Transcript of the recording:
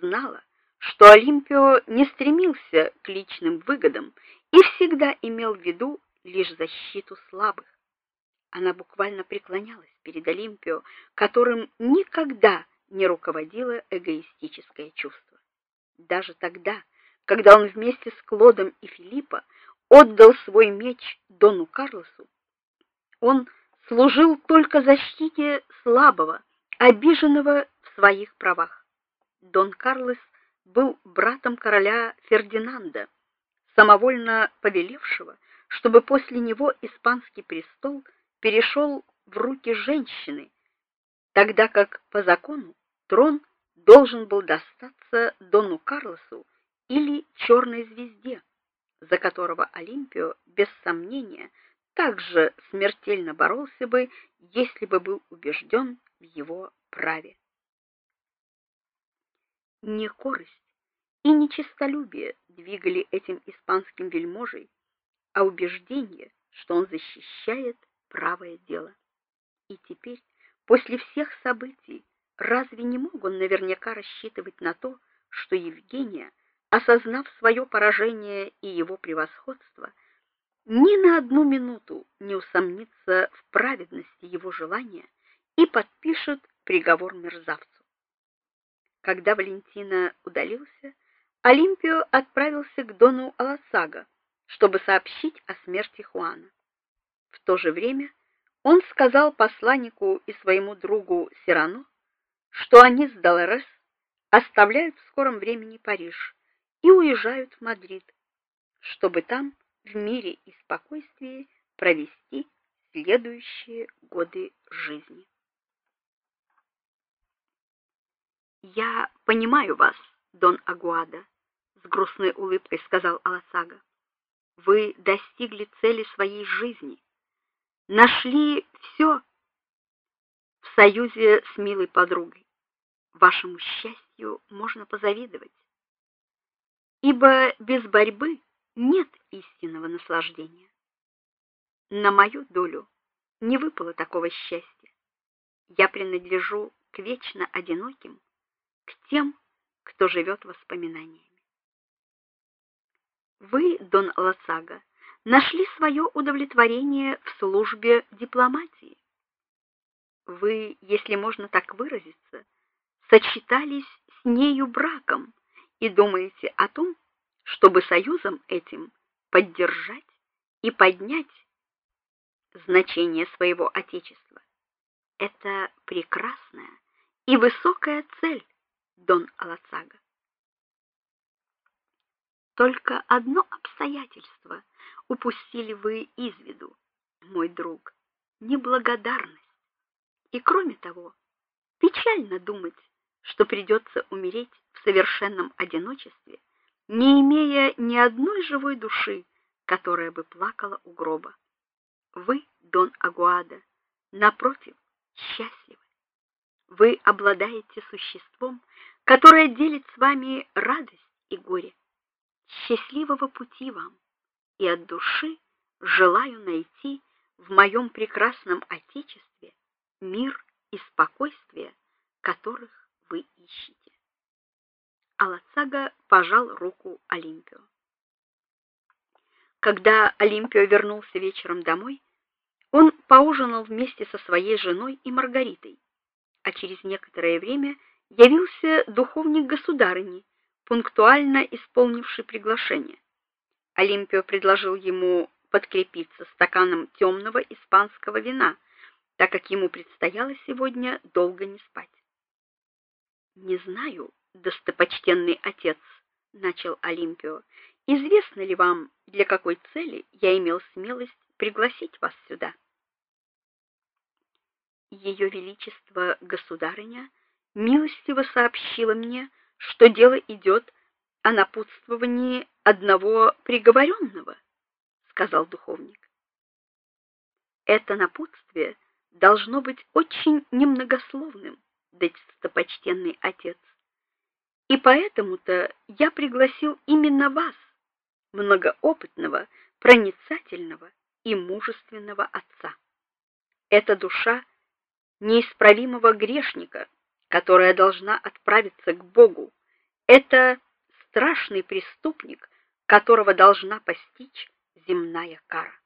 знала, что Олимпио не стремился к личным выгодам и всегда имел в виду лишь защиту слабых. Она буквально преклонялась перед Олимпио, которым никогда не руководило эгоистическое чувство. Даже тогда, когда он вместе с Клодом и Филиппо отдал свой меч Дону Карлосу, он служил только защите слабого, обиженного в своих правах. Дон Карлос был братом короля Фердинанда, самовольно повелевшего, чтобы после него испанский престол перешел в руки женщины, тогда как по закону трон должен был достаться дону Карлосу или черной звезде, за которого Олимпио без сомнения также смертельно боролся бы, если бы был убежден в его праве. Не корысть и не честолюбие двигали этим испанским вельможей, а убеждение, что он защищает правое дело. И теперь, после всех событий, разве не мог он наверняка рассчитывать на то, что Евгения, осознав свое поражение и его превосходство, ни на одну минуту не усомнится в праведности его желания и подпишет приговор мерзавцу. Когда Валентина удалился, Олимпио отправился к дону Аласага, чтобы сообщить о смерти Хуана. В то же время он сказал посланнику и своему другу Сирано, что они с Долорес оставляют в скором времени Париж и уезжают в Мадрид, чтобы там в мире и спокойствии провести следующие годы жизни. Я понимаю вас, Дон Агуада, с грустной улыбкой сказал Аласага. Вы достигли цели своей жизни. Нашли все в союзе с милой подругой. Вашему счастью можно позавидовать. Ибо без борьбы нет истинного наслаждения. На мою долю не выпало такого счастья. Я принадлежу к вечно одиноким к тем, кто живет воспоминаниями. Вы, Дон Лосага, нашли свое удовлетворение в службе дипломатии. Вы, если можно так выразиться, сочетались с нею браком и думаете о том, чтобы союзом этим поддержать и поднять значение своего отечества. Это прекрасная и высокая цель, Дон Алацага. Только одно обстоятельство упустили вы из виду, мой друг неблагодарность. И кроме того, печально думать, что придется умереть в совершенном одиночестве, не имея ни одной живой души, которая бы плакала у гроба. Вы, Дон Агуада, напротив, счастливы. Вы обладаете существом, которое делит с вами радость и горе. Счастливого пути вам, и от души желаю найти в моем прекрасном отечестве мир и спокойствие, которых вы ищете. Алацага пожал руку Олимпио. Когда Олимпио вернулся вечером домой, он поужинал вместе со своей женой и Маргаритой, а через некоторое время явился духовник государыни, пунктуально исполнивший приглашение. Олимпио предложил ему подкрепиться стаканом темного испанского вина, так как ему предстояло сегодня долго не спать. Не знаю, достопочтенный отец, начал Олимпио. Известно ли вам, для какой цели я имел смелость пригласить вас сюда? Ее величество государыня милостиво сообщила мне, что дело идет о напутствовании одного приговоренного, сказал духовник. Это напутствие должно быть очень немногословным, достопочтенный отец. И поэтому-то я пригласил именно вас, многоопытного, проницательного и мужественного отца. Это душа неисправимого грешника, которая должна отправиться к Богу, это страшный преступник, которого должна постичь земная кара.